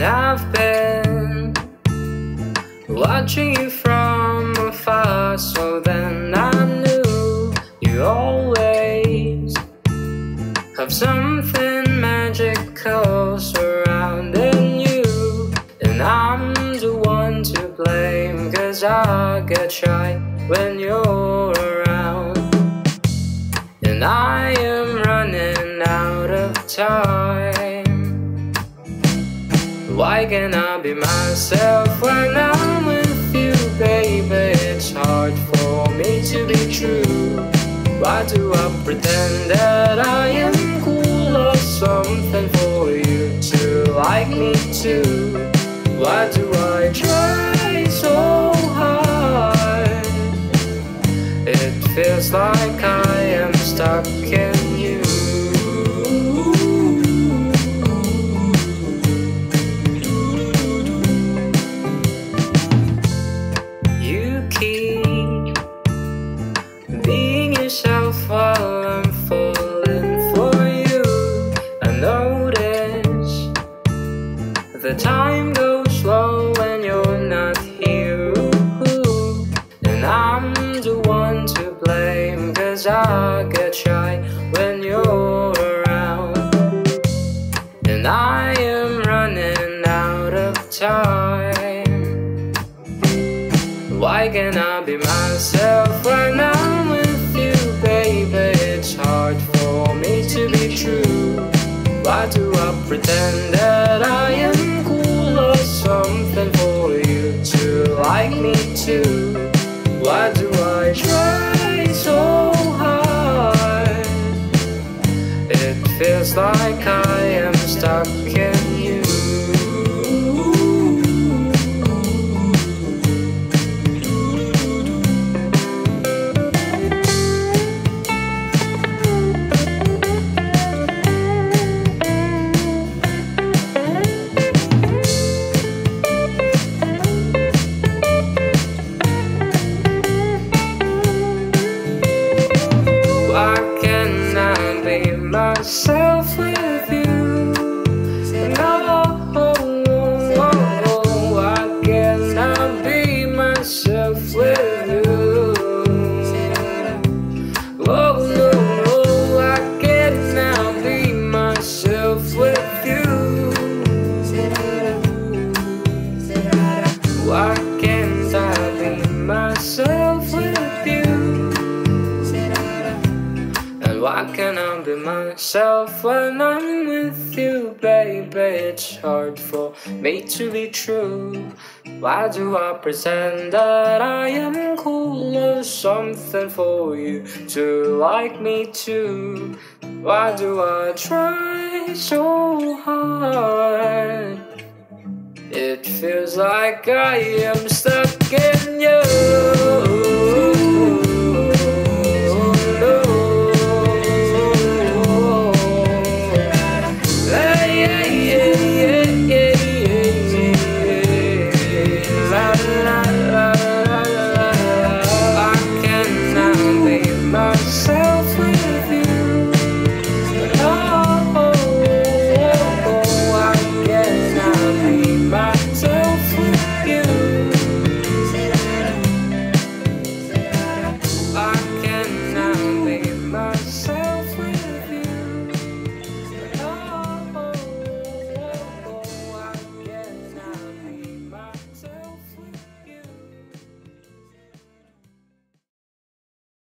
And I've been watching you from afar, so then I knew you always have something magical surrounding you. And I'm the one to blame, cause I get shy when you're around. And I am running out of time. Why can't I be myself when I'm with you, baby? It's hard for me to be true. Why do I pretend that I am cool or something for you to like me too? Why do I try so hard? It feels like I am stuck in you. I get shy when you're around. And I am running out of time. Why can't I be myself when I'm with you, baby? It's hard for me to be true. Why do I pretend that I am cool or something for you to like me too? Why do I try so feels like I am stuck Myself Can't I be myself when I'm with you, baby? It's hard for me to be true. Why do I pretend that I am cool or something for you to like me too? Why do I try so hard? It feels like I am stuck in